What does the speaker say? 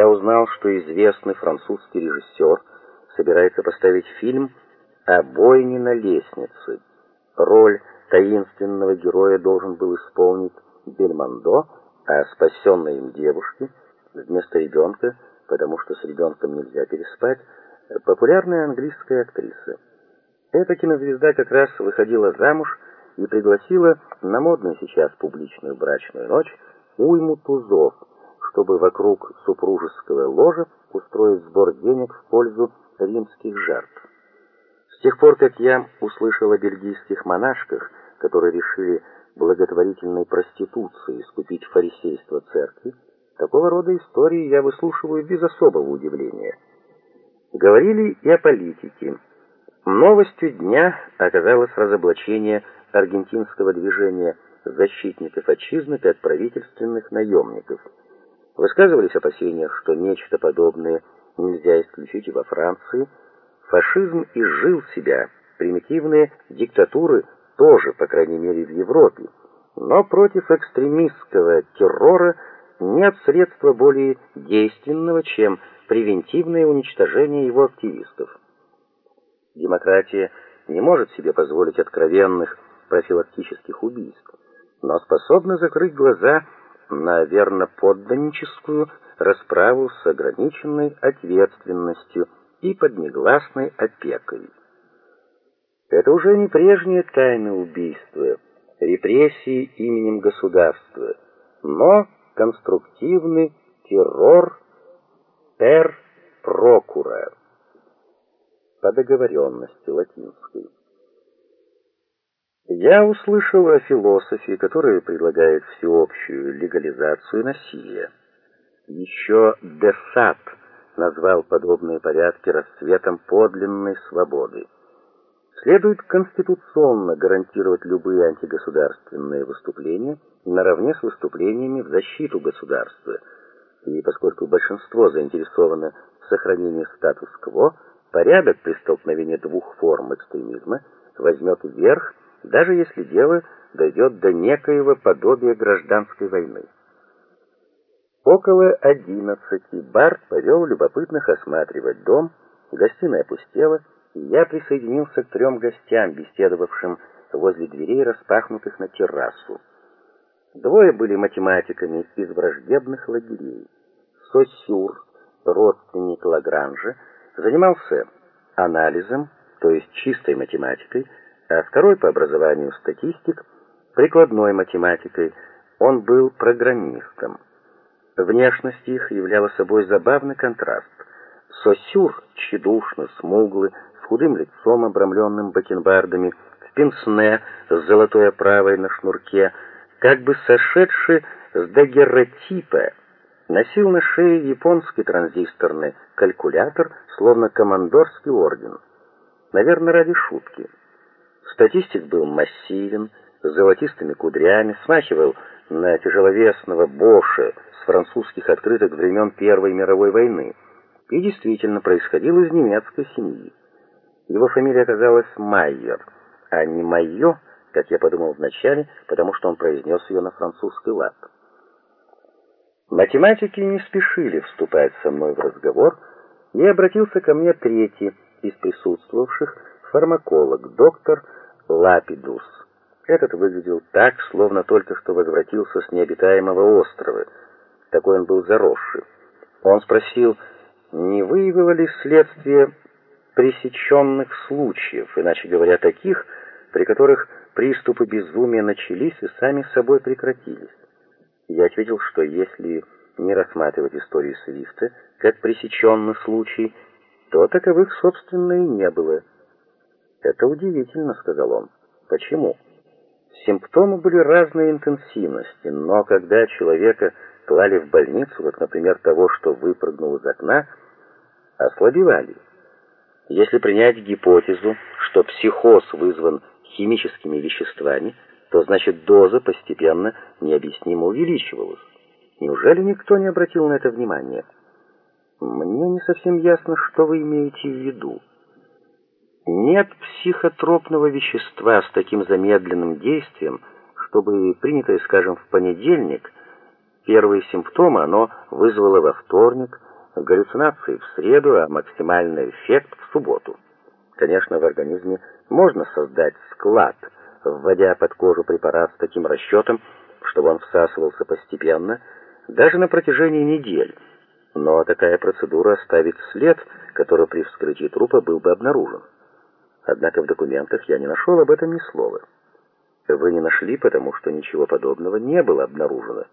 я узнал, что известный французский режиссер собирается поставить фильм о бойне на лестнице. Роль таинственного героя должен был исполнить Бельмондо, а спасенной им девушке вместо ребенка, потому что с ребенком нельзя переспать, популярная английская актриса. Эта кинозвезда как раз выходила замуж и пригласила на модную сейчас публичную брачную ночь уйму тузов, чтобы вокруг супружеского ложа устроить сбор денег в пользу римских жертв. С тех пор, как я услышал о бельгийских монашках, которые решили благотворительной проституцией искупить фарисейство церкви, такого рода истории я выслушиваю без особого удивления. Говорили и о политике. Новостью дня оказалось разоблачение аргентинского движения защитников отчизны как правительственных наемников. Высказывались опасения, что нечто подобное нельзя исключить и во Франции. Фашизм изжил себя, примитивные диктатуры тоже, по крайней мере, в Европе. Но против экстремистского террора нет средства более действенного, чем превентивное уничтожение его активистов. Демократия не может себе позволить откровенных профилактических убийств, но способна закрыть глаза на верноподданническую расправу с ограниченной ответственностью и под негласной опекой. Это уже не прежние тайны убийства, репрессии именем государства, но конструктивный террор per procura по договоренности латинской. Я услышал о философии, которая предлагает всеобщую легализацию насилия. Еще Десат назвал подобные порядки расцветом подлинной свободы. Следует конституционно гарантировать любые антигосударственные выступления наравне с выступлениями в защиту государства. И поскольку большинство заинтересовано в сохранении статус-кво, порядок при столкновении двух форм экстремизма возьмет верх, даже если дело дойдет до некоего подобия гражданской войны. Около одиннадцати Барт повел любопытных осматривать дом, гостиная опустела, и я присоединился к трем гостям, беседовавшим возле дверей, распахнутых на террасу. Двое были математиками из враждебных лагерей. Сосюр, родственник Лагранжа, занимался анализом, то есть чистой математикой, а второй по образованию статистик, прикладной математикой. Он был программистом. Внешность их являла собой забавный контраст. Сосюр, тщедушно, смуглый, с худым лицом, обрамленным бакенбардами, в пенсне с золотой оправой на шнурке, как бы сошедший с дагерротипа, носил на шее японский транзисторный калькулятор, словно командорский орден. Наверное, ради шутки. Статистик был массивен, с золотистыми кудрями, смахивал на тяжеловесного Боша с французских открыток времен Первой мировой войны и действительно происходил из немецкой семьи. Его фамилия оказалась Майер, а не Майо, как я подумал вначале, потому что он произнес ее на французский лад. Математики не спешили вступать со мной в разговор, и обратился ко мне третий из присутствовавших, фармаколог, доктор Лапидус. Этот выглядел так, словно только что возвратился с необитаемого острова. Такой он был заросший. Он спросил, не выявило ли следствие пресеченных случаев, иначе говоря, таких, при которых приступы безумия начались и сами собой прекратились. Я ответил, что если не рассматривать историю Свифта как пресеченный случай, то таковых, собственно, и не было. «Это удивительно», — сказал он. «Почему?» Симптомы были разной интенсивности, но когда человека клали в больницу, как, например, того, что выпрыгнул из окна, ослабевали. Если принять гипотезу, что психоз вызван химическими веществами, то значит доза постепенно необъяснимо увеличивалась. Неужели никто не обратил на это внимания? Мне не совсем ясно, что вы имеете в виду. Нет психотропного вещества с таким замедленным действием, чтобы принятое, скажем, в понедельник, первые симптомы оно вызвало во вторник, галлюцинации в среду, а максимальный эффект в субботу. Конечно, в организме можно создать склад, вводя под кожу препарат с таким расчетом, чтобы он всасывался постепенно, даже на протяжении недель. Но такая процедура оставит след, который при вскрытии трупа был бы обнаружен. Однако в документах я не нашел об этом ни слова. Вы не нашли, потому что ничего подобного не было обнаружено.